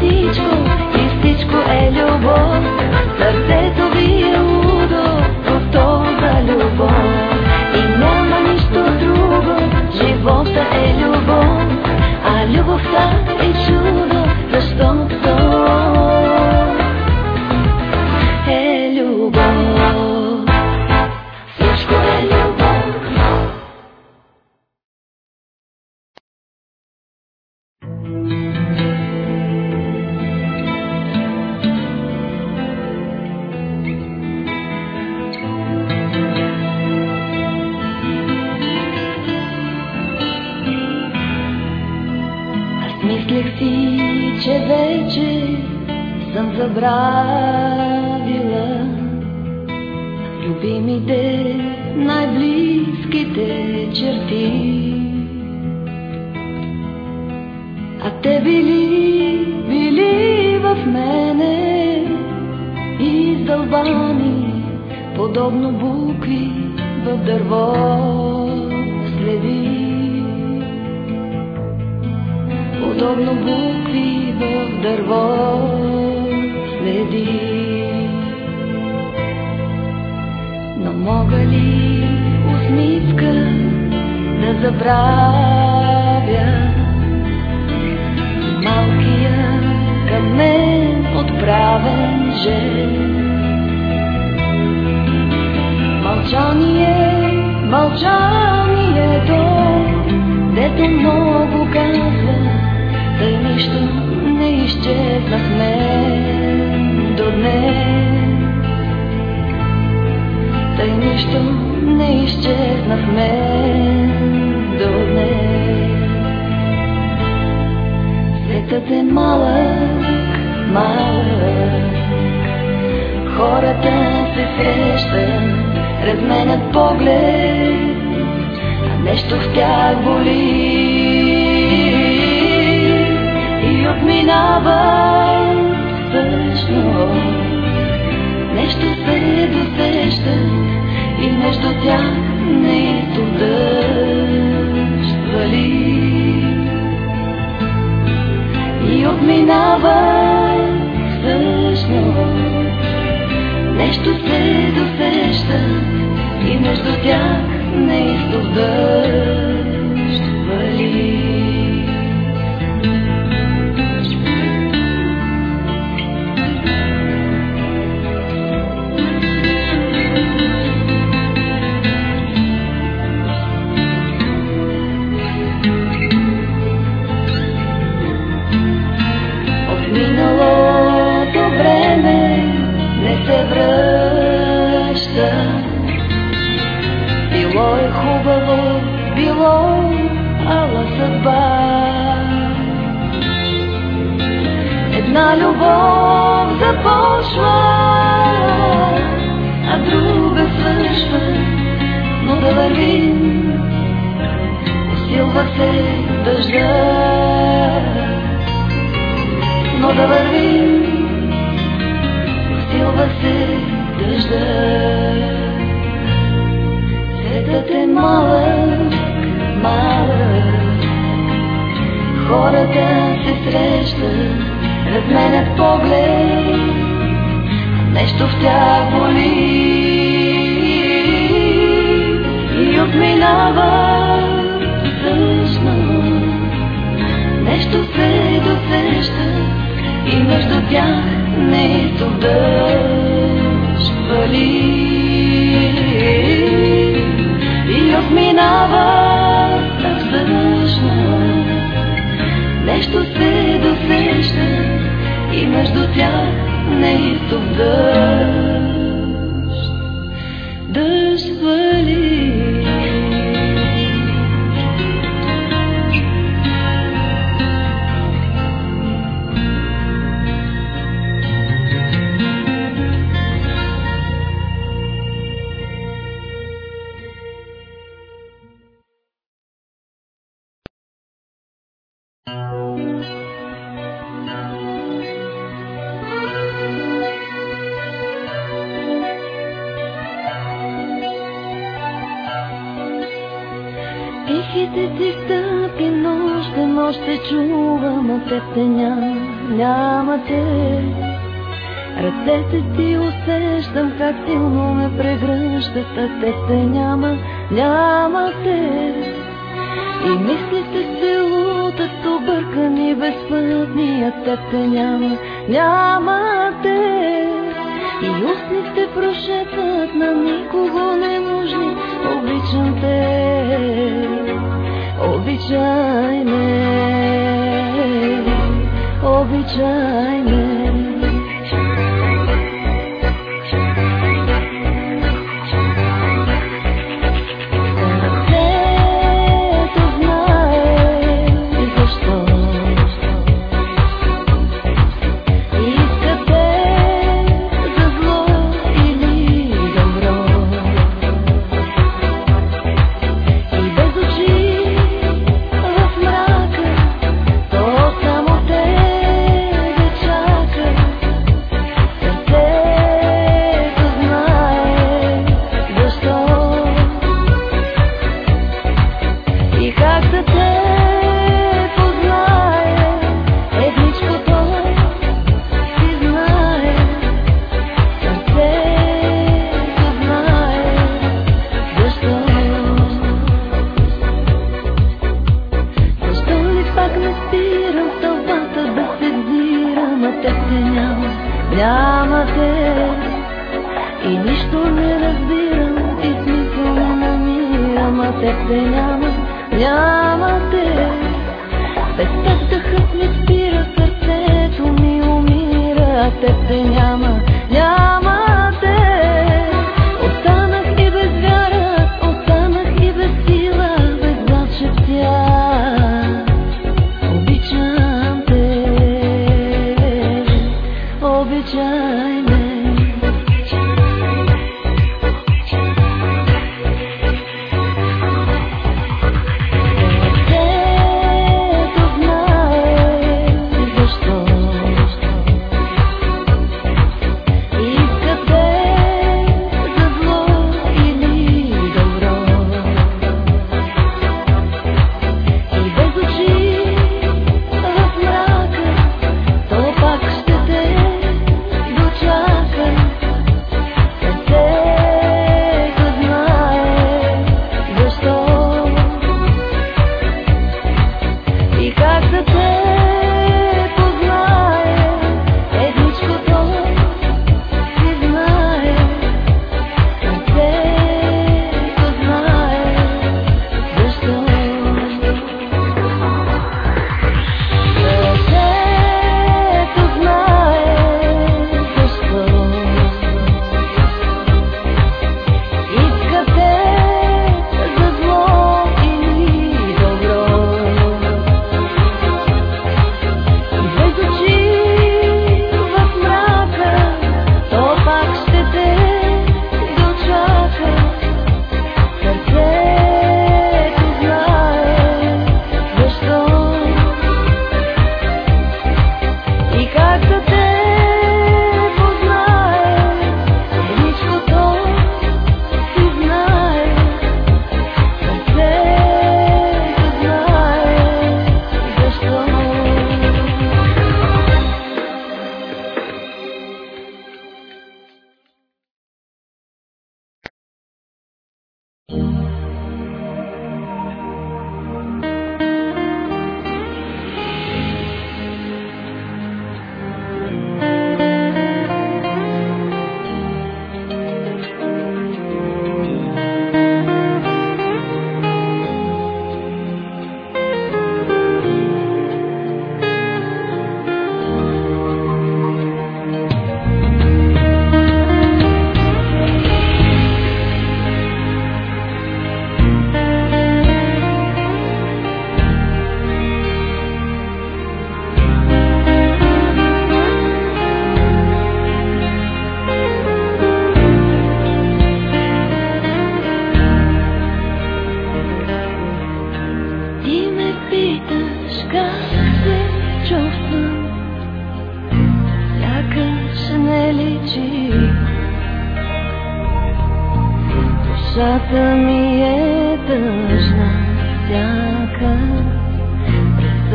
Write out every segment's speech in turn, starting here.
всичко и всичко е любов. Между тях неистов дъжд още чувам, от теб теня няма те. Ръцете ти усещам, как силно ме прегръщат, а теб те няма, няма те. И мислите се лутат, объркани, безпътни, а теб те няма, няма те. И устните прошепват на никого не нужни, обичам те обичай ме, обичай ме.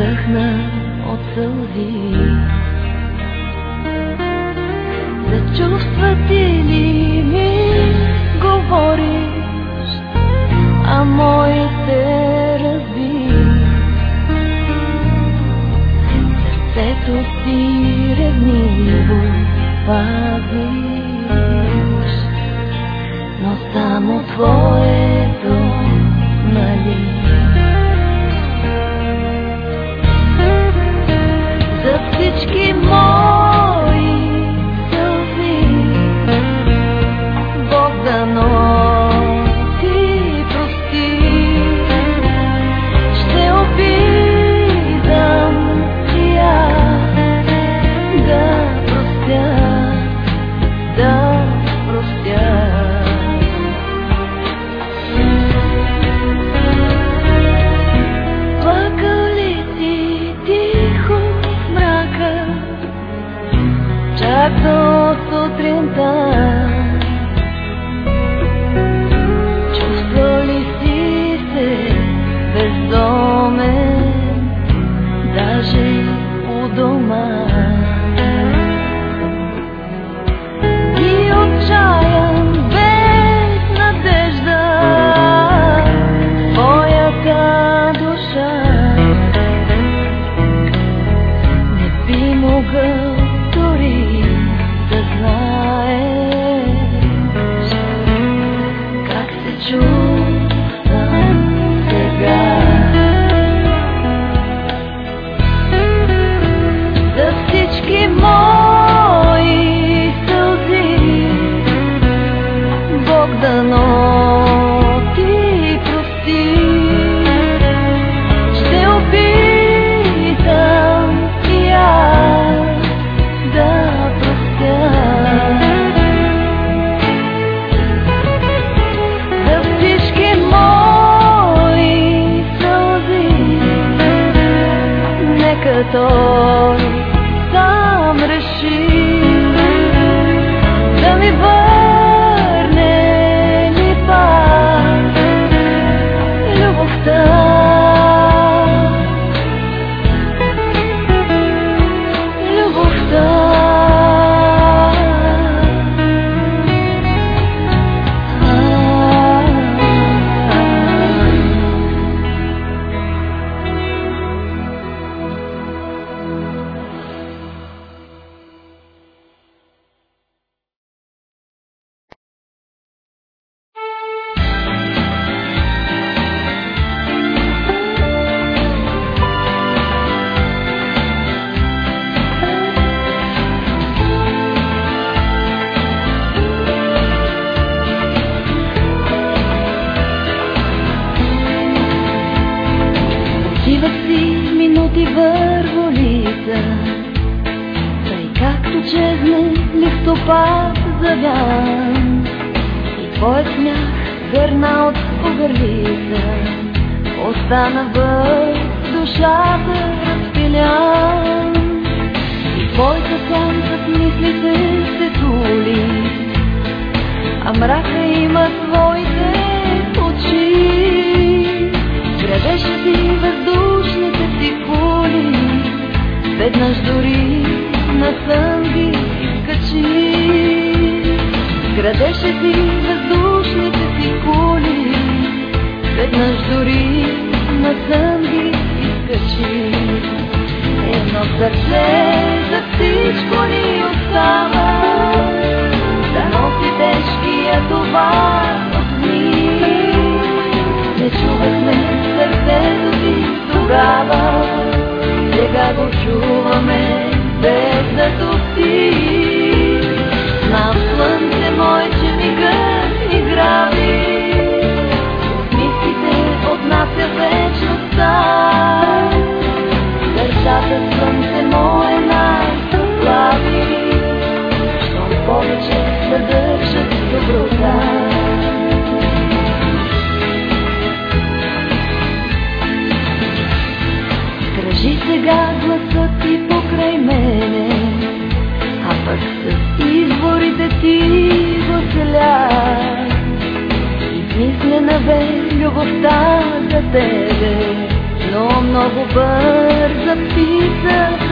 въздъхна от сълзи. За чувства ти ли ми говориш, а моите разби. Сърцето си ревниво пазиш, но само твое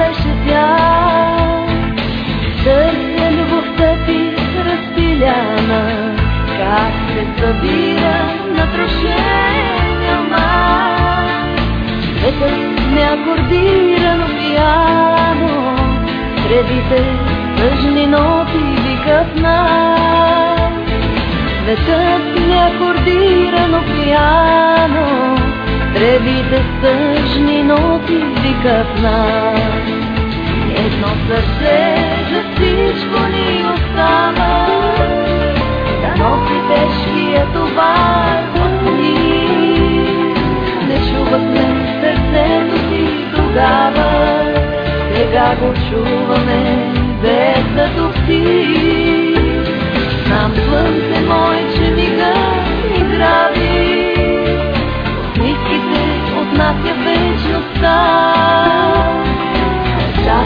беше бял. Търся любовта ти разпиляна, как се събира на трошения май. Светът не акордирано пияно, тревите тъжни ноти викат на, Светът не акордирано пияно, тревите тъжни ноти викат нас едно сърце за всичко ни остава. Да носи тежкия товар от ни. Не чувахме сърцето си тогава, сега го чуваме децато си. Сам слънце мое, мига и здрави, от ниските отнася вечността.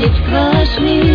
it crushed me.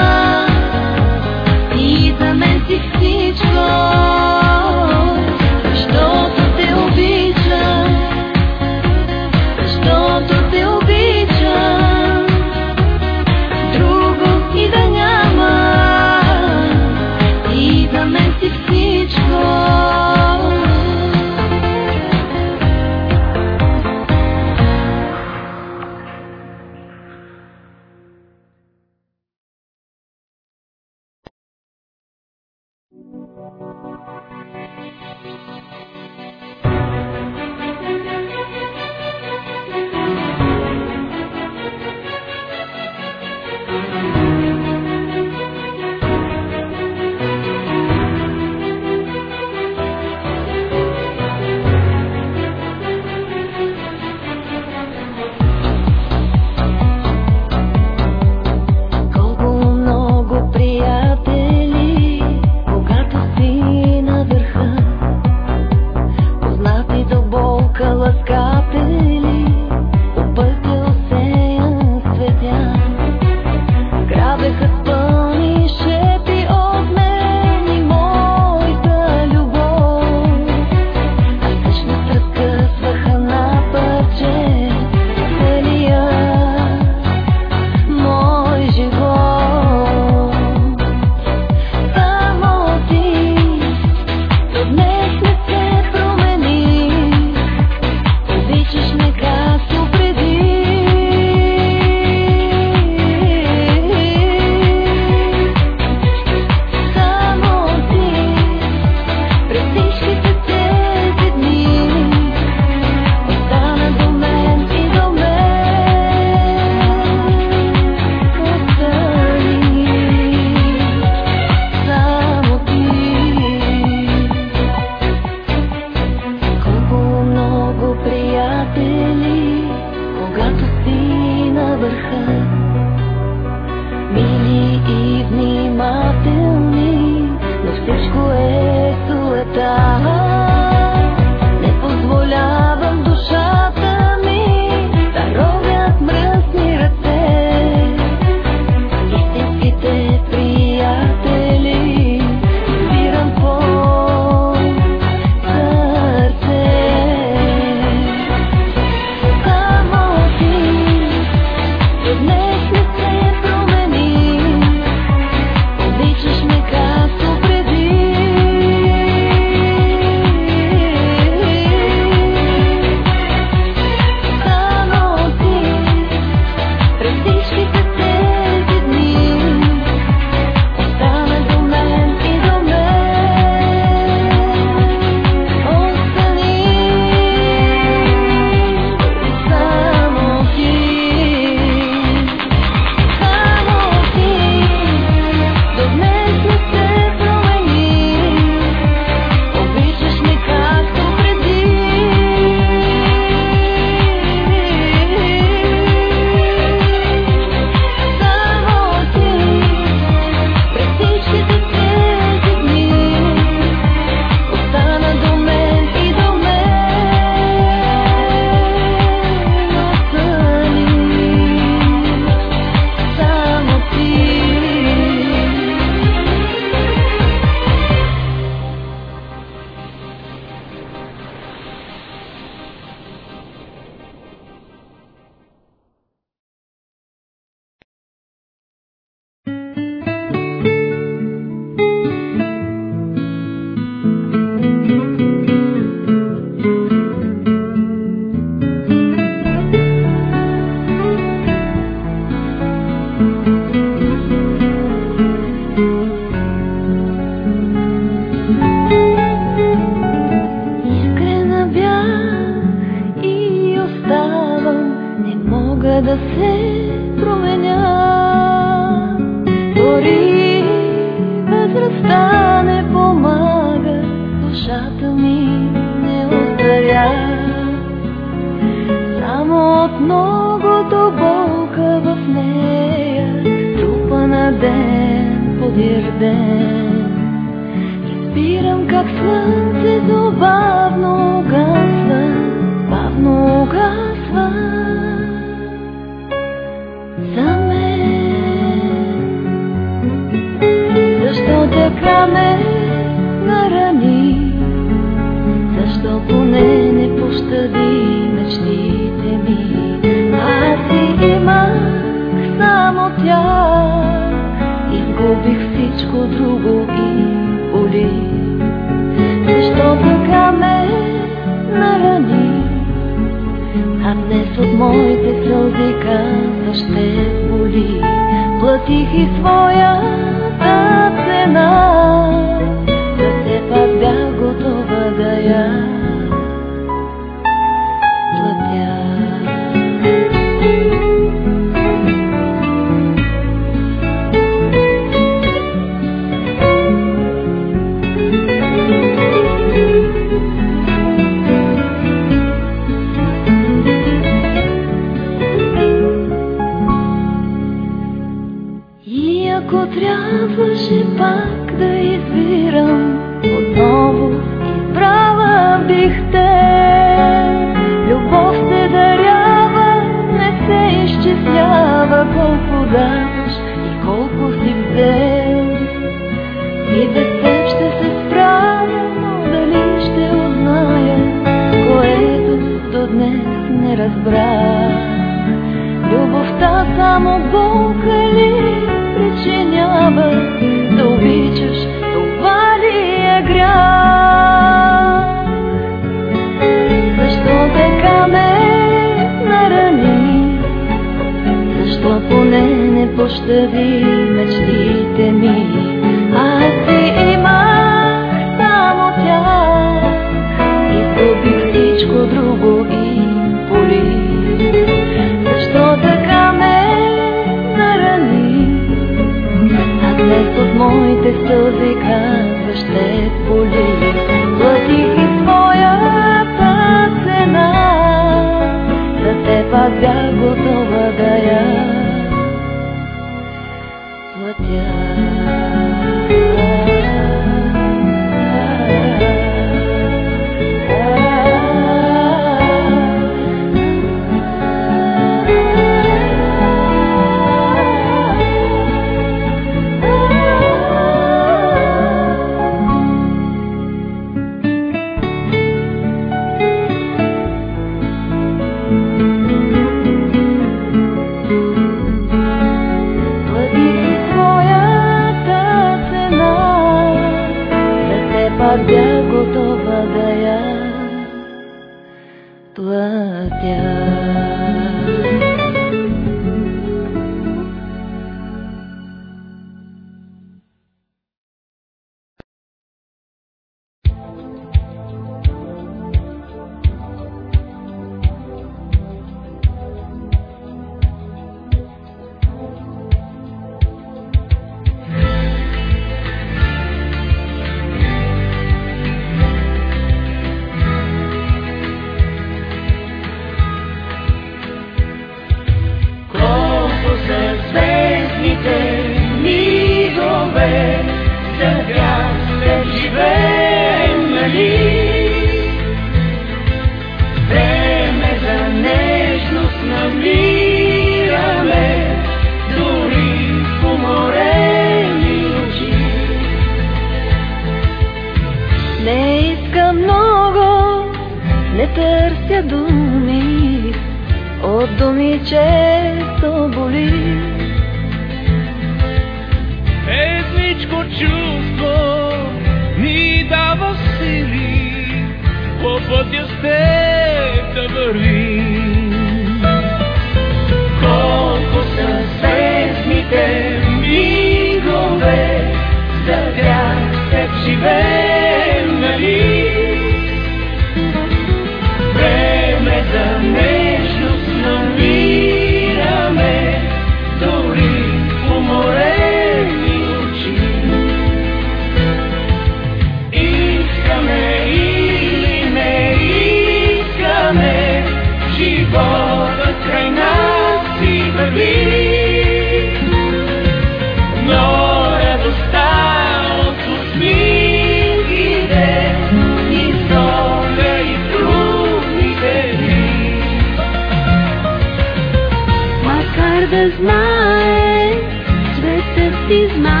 Светът измаме,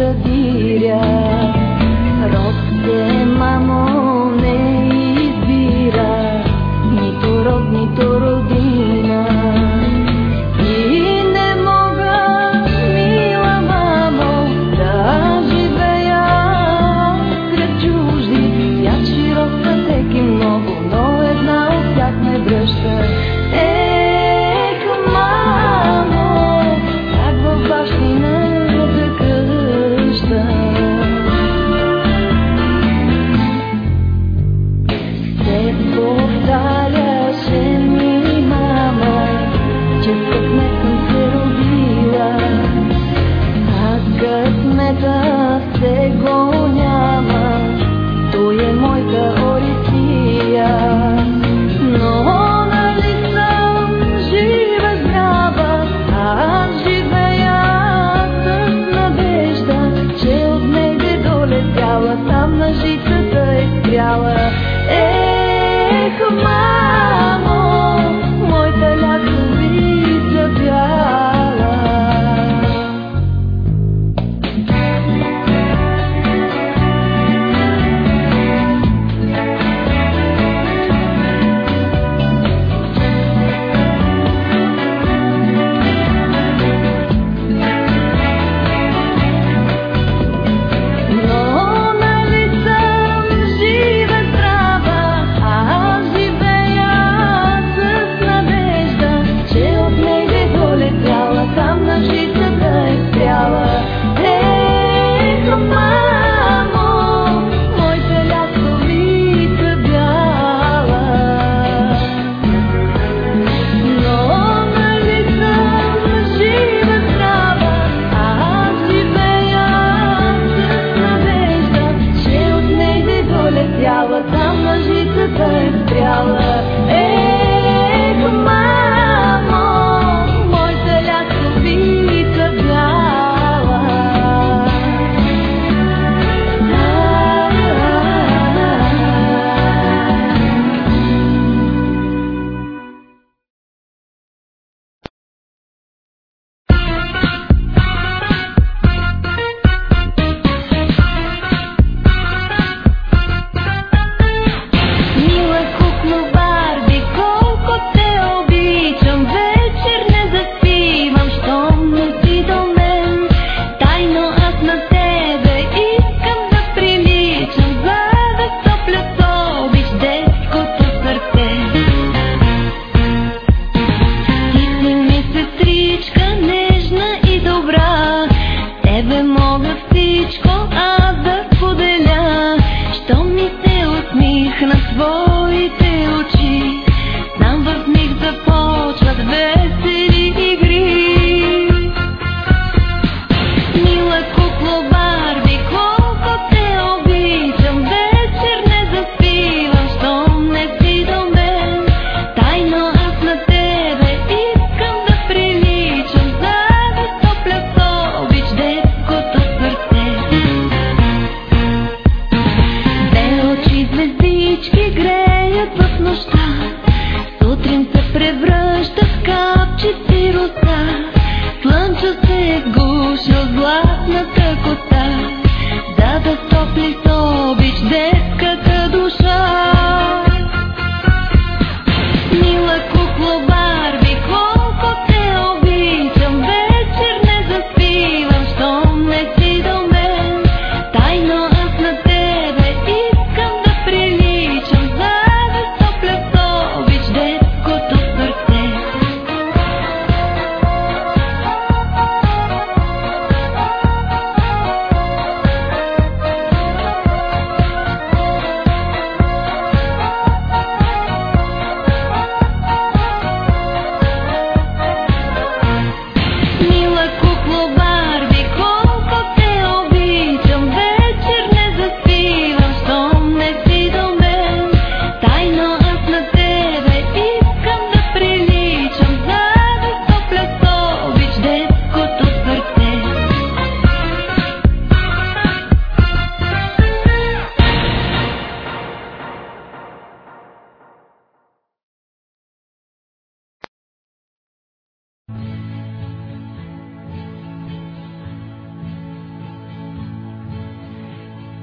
the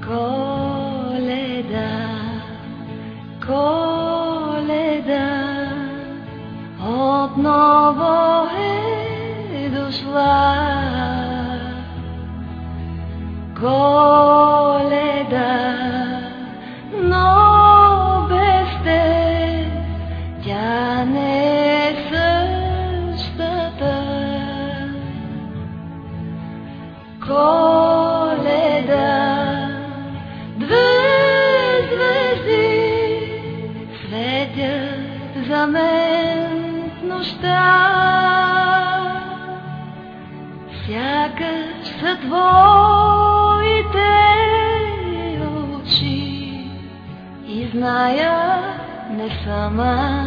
Коледа, коледа, отново mama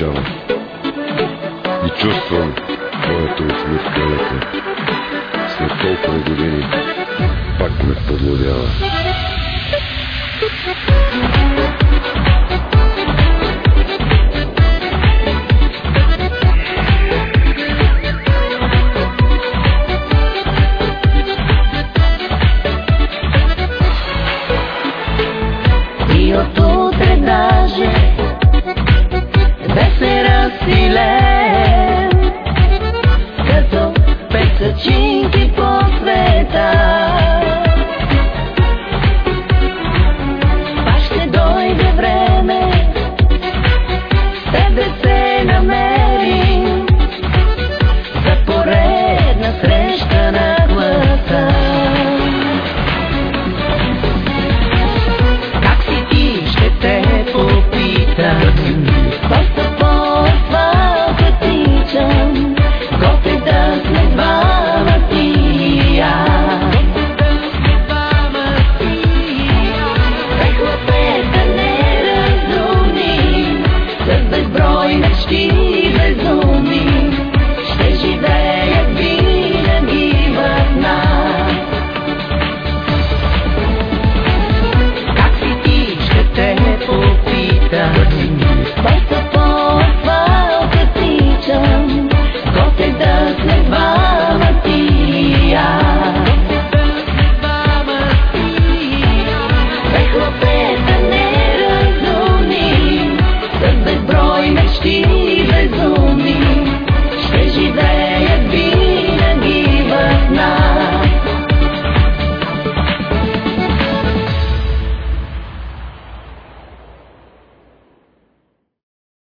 се